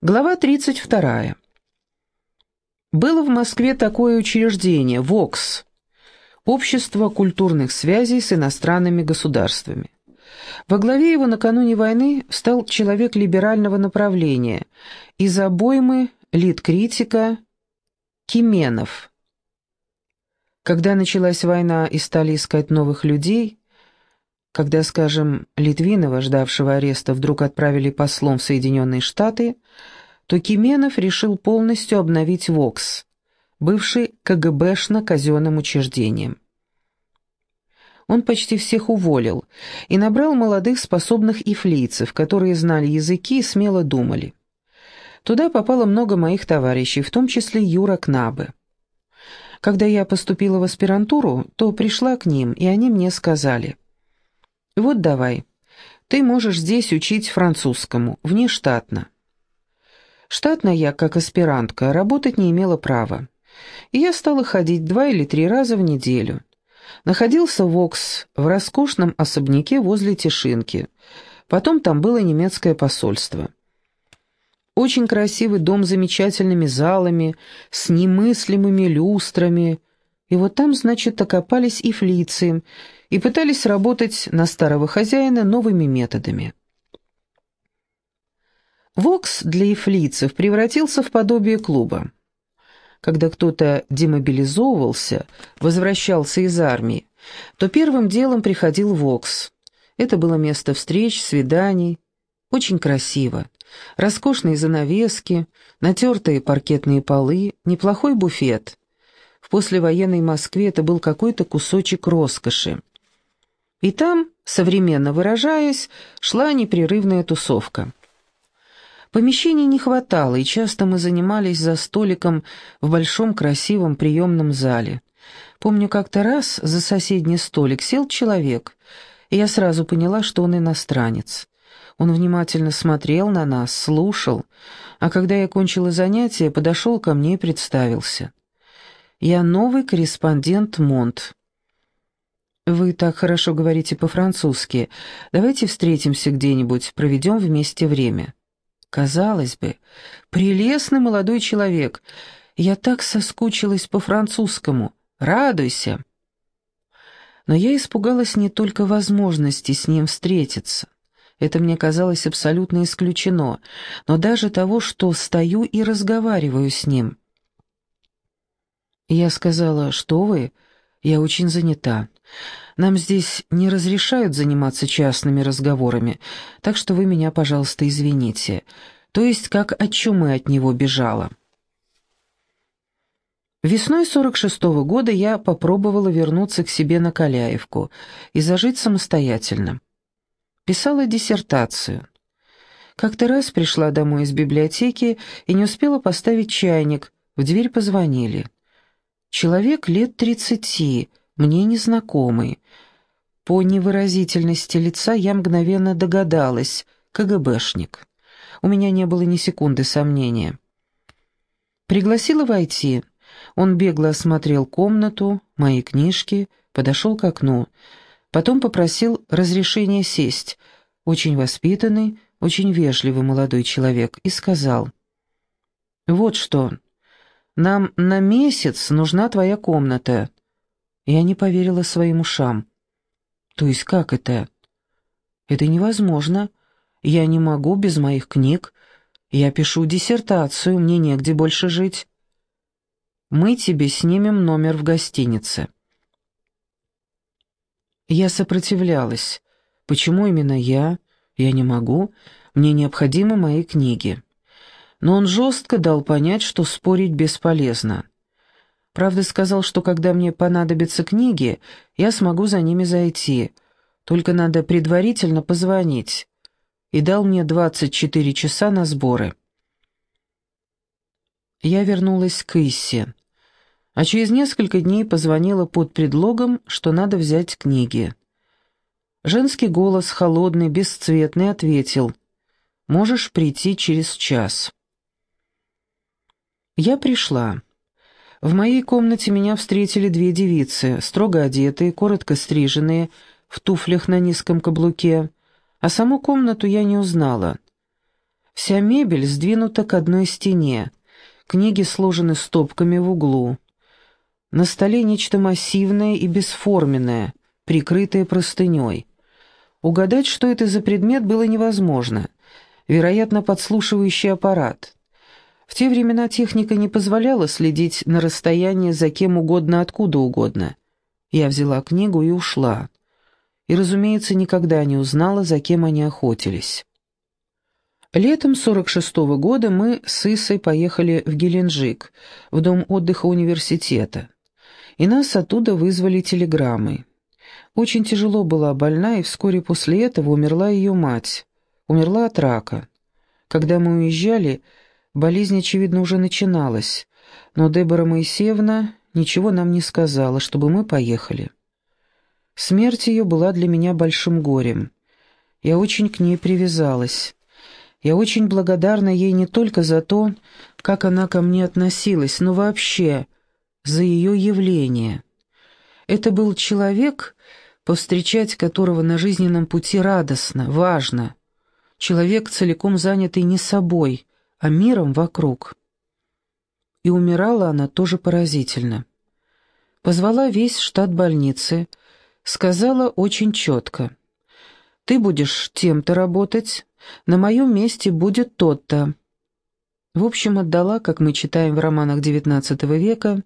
Глава 32. Было в Москве такое учреждение ВОКС – Общество культурных связей с иностранными государствами. Во главе его накануне войны стал человек либерального направления, из обоймы литкритика Кименов. Когда началась война и стали искать новых людей, когда, скажем, Литвинова, ждавшего ареста, вдруг отправили послом в Соединенные Штаты, то Кименов решил полностью обновить ВОКС, бывший КГБшно-казенным учреждением. Он почти всех уволил и набрал молодых способных ифлийцев, которые знали языки и смело думали. Туда попало много моих товарищей, в том числе Юра Кнабе. Когда я поступила в аспирантуру, то пришла к ним, и они мне сказали – вот давай. Ты можешь здесь учить французскому, внештатно. Штатно я, как аспирантка, работать не имела права. И я стала ходить два или три раза в неделю. Находился Вокс в роскошном особняке возле Тишинки. Потом там было немецкое посольство. Очень красивый дом с замечательными залами, с немыслимыми люстрами. И вот там, значит, окопались и флицы, и пытались работать на старого хозяина новыми методами. Вокс для эфлийцев превратился в подобие клуба. Когда кто-то демобилизовывался, возвращался из армии, то первым делом приходил Вокс. Это было место встреч, свиданий. Очень красиво. Роскошные занавески, натертые паркетные полы, неплохой буфет. В послевоенной Москве это был какой-то кусочек роскоши. И там, современно выражаясь, шла непрерывная тусовка. Помещений не хватало, и часто мы занимались за столиком в большом красивом приемном зале. Помню, как-то раз за соседний столик сел человек, и я сразу поняла, что он иностранец. Он внимательно смотрел на нас, слушал, а когда я кончила занятие, подошел ко мне и представился. «Я новый корреспондент Монт. «Вы так хорошо говорите по-французски. Давайте встретимся где-нибудь, проведем вместе время». Казалось бы, прелестный молодой человек. Я так соскучилась по-французскому. Радуйся. Но я испугалась не только возможности с ним встретиться. Это мне казалось абсолютно исключено, но даже того, что стою и разговариваю с ним. Я сказала, что вы, я очень занята. Нам здесь не разрешают заниматься частными разговорами, так что вы меня, пожалуйста, извините. То есть, как от чумы от него бежала. Весной 46-го года я попробовала вернуться к себе на Каляевку и зажить самостоятельно. Писала диссертацию. Как-то раз пришла домой из библиотеки и не успела поставить чайник, в дверь позвонили. Человек лет тридцати, мне незнакомый. По невыразительности лица я мгновенно догадалась, КГБшник. У меня не было ни секунды сомнения. Пригласила войти. Он бегло осмотрел комнату, мои книжки, подошел к окну. Потом попросил разрешения сесть. Очень воспитанный, очень вежливый молодой человек. И сказал, «Вот что, нам на месяц нужна твоя комната. Я не поверила своим ушам. То есть как это? Это невозможно. Я не могу без моих книг. Я пишу диссертацию, мне негде больше жить. Мы тебе снимем номер в гостинице. Я сопротивлялась. Почему именно я? Я не могу. Мне необходимы мои книги. Но он жестко дал понять, что спорить бесполезно. Правда, сказал, что когда мне понадобятся книги, я смогу за ними зайти. Только надо предварительно позвонить. И дал мне 24 часа на сборы. Я вернулась к Иссе. А через несколько дней позвонила под предлогом, что надо взять книги. Женский голос, холодный, бесцветный, ответил «Можешь прийти через час». Я пришла. В моей комнате меня встретили две девицы, строго одетые, коротко стриженные, в туфлях на низком каблуке, а саму комнату я не узнала. Вся мебель сдвинута к одной стене, книги сложены стопками в углу. На столе нечто массивное и бесформенное, прикрытое простыней. Угадать, что это за предмет, было невозможно. Вероятно, подслушивающий аппарат. В те времена техника не позволяла следить на расстоянии за кем угодно, откуда угодно. Я взяла книгу и ушла. И, разумеется, никогда не узнала, за кем они охотились. Летом 46-го года мы с Исой поехали в Геленджик, в дом отдыха университета. И нас оттуда вызвали телеграммой. Очень тяжело была больна, и вскоре после этого умерла ее мать. Умерла от рака. Когда мы уезжали, болезнь, очевидно, уже начиналась, но Дебора Моисеевна ничего нам не сказала, чтобы мы поехали. Смерть ее была для меня большим горем. Я очень к ней привязалась. Я очень благодарна ей не только за то, как она ко мне относилась, но вообще за ее явление. Это был человек, повстречать которого на жизненном пути радостно, важно. Человек, целиком занятый не собой, а миром вокруг. И умирала она тоже поразительно. Позвала весь штат больницы, сказала очень четко. «Ты будешь тем-то работать, на моем месте будет тот-то». В общем, отдала, как мы читаем в романах XIX века,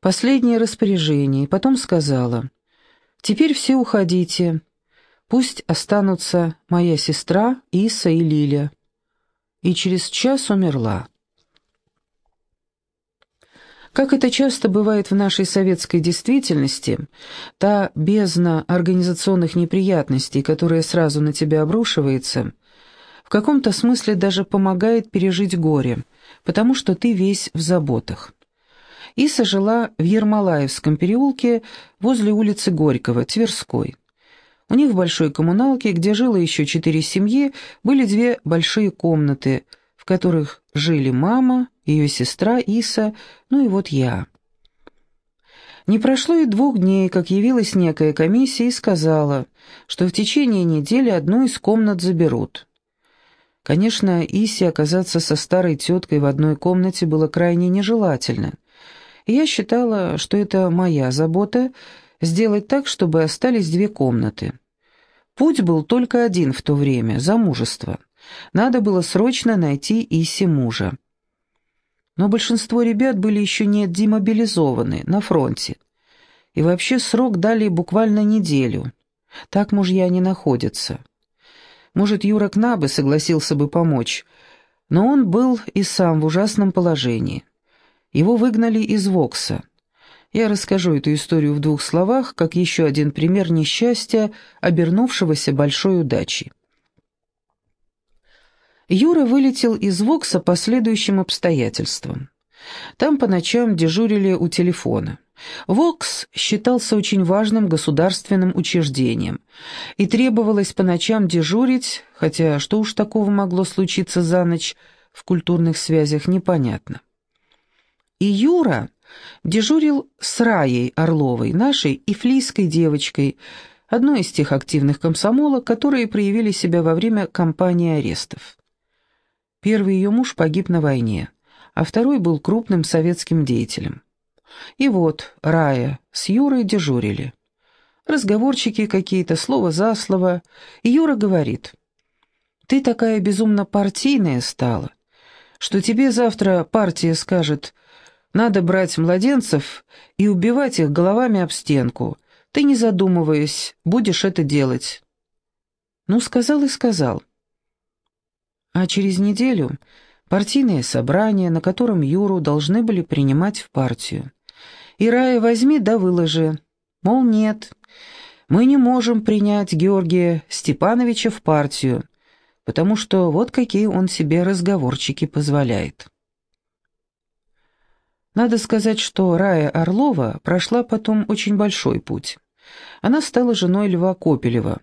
последнее распоряжение, потом сказала, «Теперь все уходите, пусть останутся моя сестра Иса и Лиля». И через час умерла. Как это часто бывает в нашей советской действительности, та бездна организационных неприятностей, которая сразу на тебя обрушивается – в каком-то смысле даже помогает пережить горе, потому что ты весь в заботах. Иса жила в Ермолаевском переулке возле улицы Горького, Тверской. У них в большой коммуналке, где жило еще четыре семьи, были две большие комнаты, в которых жили мама, ее сестра Иса, ну и вот я. Не прошло и двух дней, как явилась некая комиссия и сказала, что в течение недели одну из комнат заберут. Конечно, Исе оказаться со старой теткой в одной комнате было крайне нежелательно. Я считала, что это моя забота — сделать так, чтобы остались две комнаты. Путь был только один в то время — замужество. Надо было срочно найти Исе мужа. Но большинство ребят были еще не демобилизованы, на фронте. И вообще срок дали буквально неделю. Так мужья не находятся. Может, Юра Кнабы согласился бы помочь, но он был и сам в ужасном положении. Его выгнали из Вокса. Я расскажу эту историю в двух словах, как еще один пример несчастья, обернувшегося большой удачей. Юра вылетел из Вокса по следующим обстоятельствам. Там по ночам дежурили у телефона. ВОКС считался очень важным государственным учреждением, и требовалось по ночам дежурить, хотя что уж такого могло случиться за ночь в культурных связях, непонятно. И Юра дежурил с Раей Орловой, нашей ифлийской девочкой, одной из тех активных комсомолок, которые проявили себя во время кампании арестов. Первый ее муж погиб на войне, а второй был крупным советским деятелем. И вот Рая с Юрой дежурили. Разговорчики какие-то, слово за слово. И Юра говорит, «Ты такая безумно партийная стала, что тебе завтра партия скажет, надо брать младенцев и убивать их головами об стенку. Ты, не задумываясь, будешь это делать». Ну, сказал и сказал. А через неделю партийное собрание, на котором Юру должны были принимать в партию. И Рая возьми да выложи. Мол, нет, мы не можем принять Георгия Степановича в партию, потому что вот какие он себе разговорчики позволяет. Надо сказать, что Рая Орлова прошла потом очень большой путь. Она стала женой Льва Копелева,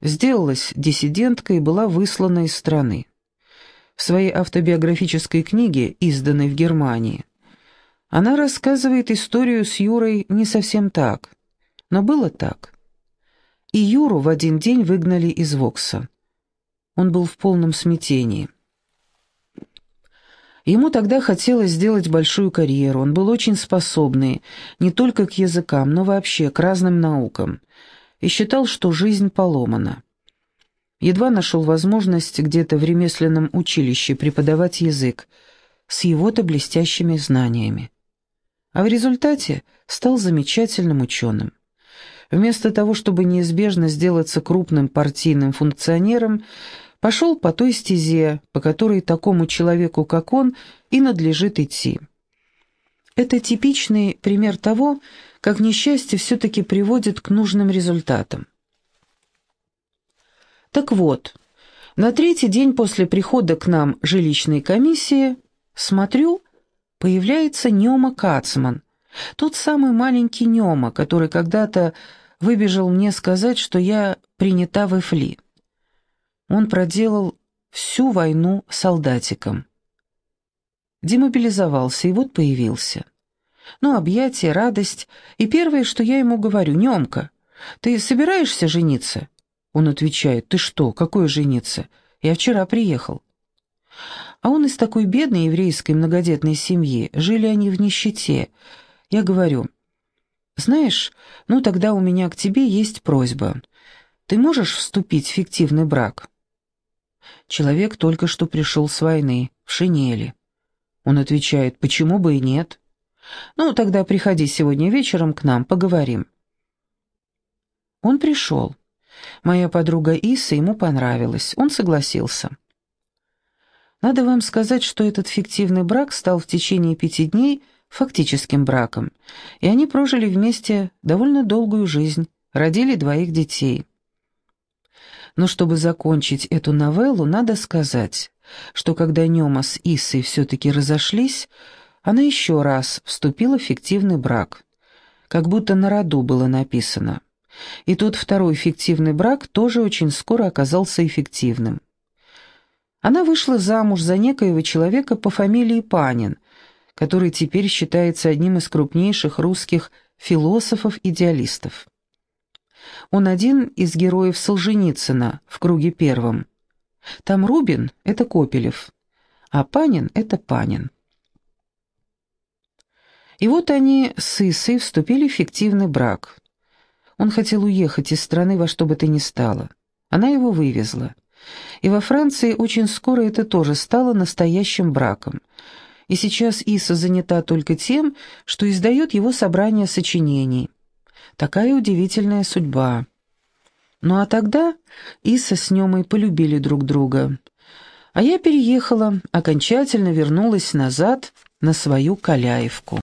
сделалась диссиденткой и была выслана из страны. В своей автобиографической книге, изданной в Германии, она рассказывает историю с Юрой не совсем так, но было так. И Юру в один день выгнали из Вокса. Он был в полном смятении. Ему тогда хотелось сделать большую карьеру, он был очень способный не только к языкам, но вообще к разным наукам, и считал, что жизнь поломана. Едва нашел возможность где-то в ремесленном училище преподавать язык с его-то блестящими знаниями. А в результате стал замечательным ученым. Вместо того, чтобы неизбежно сделаться крупным партийным функционером, пошел по той стезе, по которой такому человеку, как он, и надлежит идти. Это типичный пример того, как несчастье все-таки приводит к нужным результатам. Так вот, на третий день после прихода к нам жилищной комиссии, смотрю, появляется Нема Кацман, тот самый маленький Нема, который когда-то выбежал мне сказать, что я принята в Эфли. Он проделал всю войну солдатиком. Демобилизовался и вот появился. Ну, объятия, радость, и первое, что я ему говорю, «Немка, ты собираешься жениться?» Он отвечает, «Ты что, какое жениться? Я вчера приехал». А он из такой бедной еврейской многодетной семьи, жили они в нищете. Я говорю, «Знаешь, ну тогда у меня к тебе есть просьба. Ты можешь вступить в фиктивный брак?» Человек только что пришел с войны, в шинели. Он отвечает, «Почему бы и нет?» «Ну, тогда приходи сегодня вечером к нам, поговорим». Он пришел. Моя подруга Иса ему понравилась, он согласился. Надо вам сказать, что этот фиктивный брак стал в течение пяти дней фактическим браком, и они прожили вместе довольно долгую жизнь, родили двоих детей. Но чтобы закончить эту новеллу, надо сказать, что когда Нема с Иссой все-таки разошлись, она еще раз вступила в фиктивный брак, как будто на роду было написано. И тот второй фиктивный брак тоже очень скоро оказался эффективным. Она вышла замуж за некоего человека по фамилии Панин, который теперь считается одним из крупнейших русских философов-идеалистов. Он один из героев Солженицына в круге первом. Там Рубин — это Копелев, а Панин — это Панин. И вот они с Исой вступили в фиктивный брак. Он хотел уехать из страны во что бы то ни стало. Она его вывезла. И во Франции очень скоро это тоже стало настоящим браком. И сейчас Иса занята только тем, что издает его собрание сочинений. Такая удивительная судьба. Ну а тогда Иса с Немой полюбили друг друга. А я переехала, окончательно вернулась назад на свою Каляевку.